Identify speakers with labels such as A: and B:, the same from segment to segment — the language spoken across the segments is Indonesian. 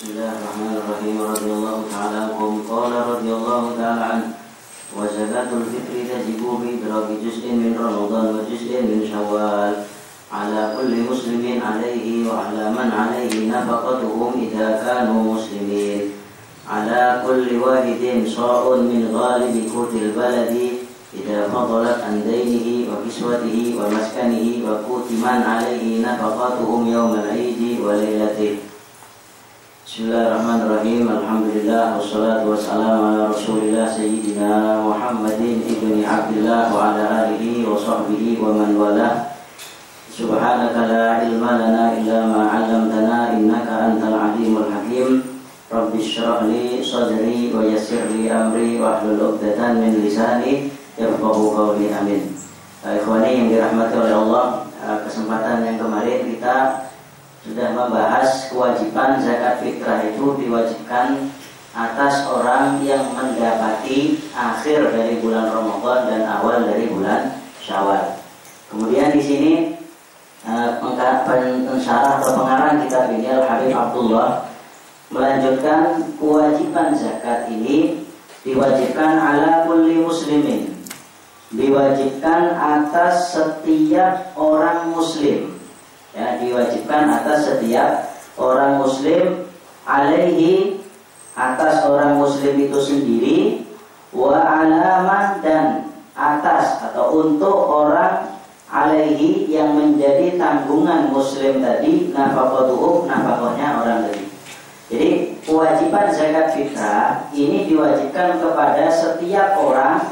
A: الرحمن الرحيم رضي الله تعالى عنكم قال رضي الله تعالى عنه وزكاة الفطر تجب بإدراك جزء من رمضان وجزء من شوال على كل مسلم عليه وعلى من عليه نفقتهم إذا كانوا مسلمين على كل واحد صاع من غالب قوت البلد إذا فضلت عن دينه وكسوته ومسكنه وقوت من عليه نفقتهم يوم العيد وليلته Bismillahirrahmanirrahim. Alhamdulillah Wassalatu wassalamu ala rasulillah Sayyidina Muhammadin Ibni Abdullah Wa ala alihi wa sahbihi wa man wala Subhanaka la ilma lana illa ma alamtana Innaka antal alimul hakim. Rabbi syrah li sadri wa yassir li amri Wa ahlul uqdatan min lisani Yafqahu qawli. Amin. Ikhwani yang dirahmati oleh Allah Kesempatan yang kemarin kita sudah membahas kewajiban zakat fitrah itu diwajibkan atas orang yang mendapati akhir dari bulan Ramadan dan awal dari bulan Syawal. Kemudian di sini eh, pensyarah atau pengarang kitab ini Al Habib Abdullah melanjutkan kewajiban zakat ini diwajibkan ala kulli muslimin diwajibkan atas setiap orang muslim ya diwajibkan atas setiap orang muslim alaihi atas orang muslim itu sendiri wa alaman dan atas atau untuk orang alaihi yang menjadi tanggungan muslim tadi nafaqatuhu nafkahnya orang tadi. Jadi kewajiban zakat fitrah ini diwajibkan kepada setiap orang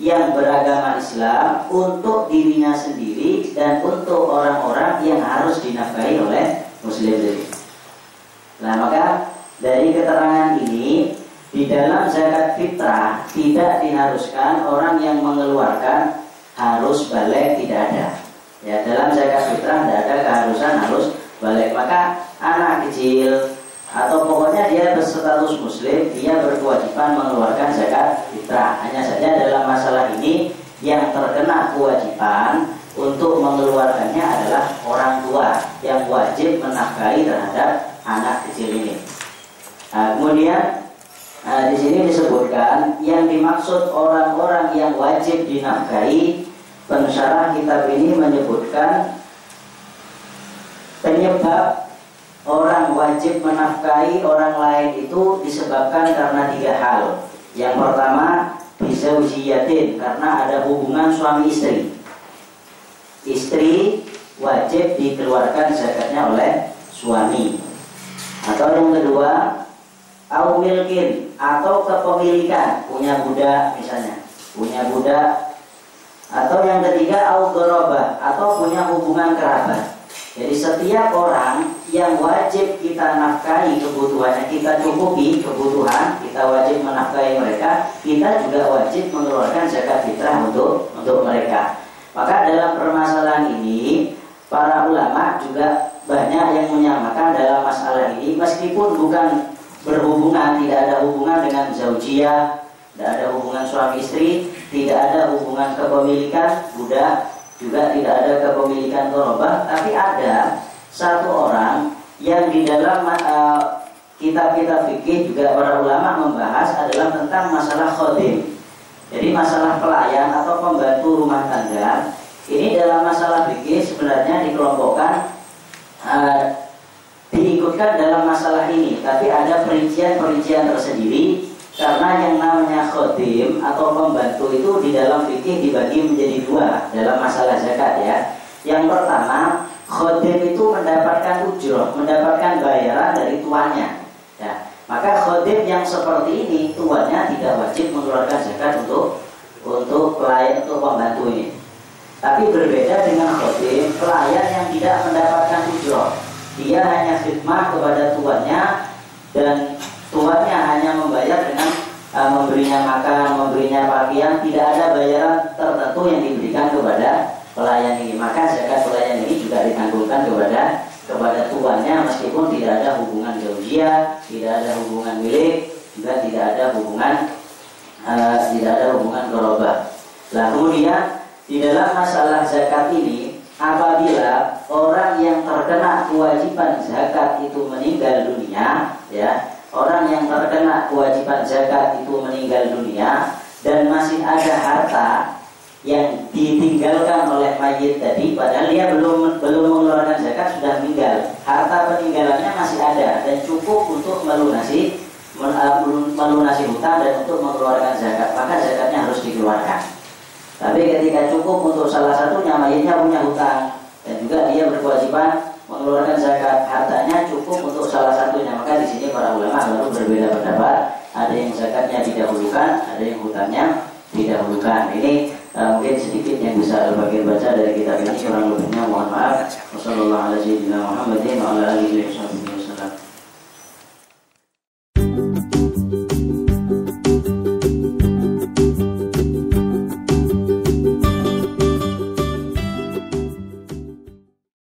A: yang beragama Islam untuk dirinya sendiri dan untuk orang-orang yang harus dinafkahi oleh muslim sendiri. Nah, maka dari keterangan ini di dalam zakat fitrah tidak diharuskan orang yang mengeluarkan harus balik tidak ada. Ya, dalam zakat fitrah tidak ada keharusan harus balik. Maka anak kecil atau pokoknya dia berstatus muslim dia berkewajiban mengeluarkan zakat fitrah hanya saja dalam masalah ini yang terkena kewajiban untuk mengeluarkannya adalah orang tua yang wajib menafkahi terhadap anak kecil ini nah, kemudian nah, di sini disebutkan yang dimaksud orang-orang yang wajib dinafkahi pensyarah kitab ini menyebutkan penyebab orang wajib menafkahi orang lain itu disebabkan karena tiga hal. Yang pertama, bisa ujiatin karena ada hubungan suami istri. Istri wajib dikeluarkan zakatnya oleh suami. Atau yang kedua, au milkin atau kepemilikan punya budak misalnya, punya budak. Atau yang ketiga, au atau punya hubungan kerabat. Jadi setiap orang yang wajib kita nafkahi kebutuhannya, kita cukupi kebutuhan, kita wajib menafkahi mereka, kita juga wajib mengeluarkan zakat fitrah untuk untuk mereka. Maka dalam permasalahan ini, para ulama juga banyak yang menyamakan dalam masalah ini, meskipun bukan berhubungan, tidak ada hubungan dengan zaujiyah, tidak ada hubungan suami istri, tidak ada hubungan kepemilikan budak, juga tidak ada kepemilikan korobah, tapi ada satu orang yang di dalam uh, kitab-kitab fikih juga para ulama membahas adalah tentang masalah khodim. Jadi masalah pelayan atau pembantu rumah tangga ini dalam masalah fikih sebenarnya dikelompokkan uh, diikutkan dalam masalah ini, tapi ada perincian-perincian tersendiri karena yang namanya khodim atau pembantu itu di dalam fikih dibagi menjadi dua dalam masalah zakat ya. Yang pertama, khodim itu mendapatkan ujroh, mendapatkan bayaran dari tuannya. Maka khodim yang seperti ini tuannya tidak wajib mengeluarkan zakat untuk untuk pelayan untuk pembantu ini. Tapi berbeda dengan khodim, pelayan yang tidak mendapatkan ujroh. Dia hanya khidmah kepada tuannya dan tuannya hanya membayar dengan uh, memberinya makan, memberinya pakaian, tidak ada bayaran tertentu yang diberikan kepada pelayan ini. Maka zakat pelayan ini juga ditanggungkan kepada kepada tuannya meskipun tidak ada hubungan geologia, tidak ada hubungan milik, juga tidak ada hubungan uh, tidak ada hubungan korobah. Nah kemudian di dalam masalah zakat ini apabila orang yang terkena kewajiban zakat itu meninggal dunia ya mengeluarkan zakat itu meninggal dunia dan masih ada harta yang ditinggalkan oleh mayit tadi padahal dia belum belum mengeluarkan zakat sudah meninggal harta peninggalannya masih ada dan cukup untuk melunasi melunasi hutang dan untuk mengeluarkan zakat. Maka zakatnya harus dikeluarkan. Tapi ketika cukup untuk salah satunya mayitnya punya hutang dan juga dia berkewajiban mengeluarkan zakat hartanya cukup untuk salah satunya. Maka di sini para ulama baru berbeda pendapat. Ada yang zakatnya didahulukan ada yang hutangnya didahulukan. Ini uh, mungkin sedikit yang bisa bagian baca dari kitab ini kurang lebihnya mohon maaf. Wassalamualaikum warahmatullahi wabarakatuh